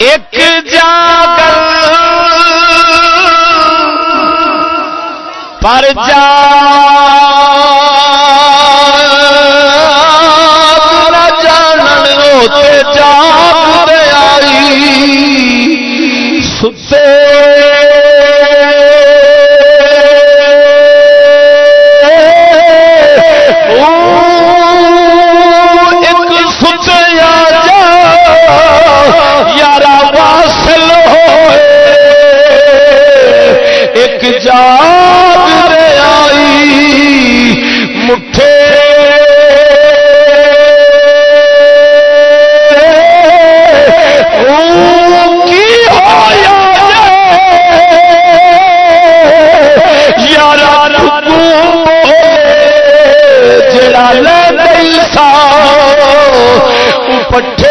ایک جاگل پر جا جانن ہوتے جاگ آئی ستے ایک جاگ آئی مٹھے۔ جڑا لے دل سا۔ پٹھے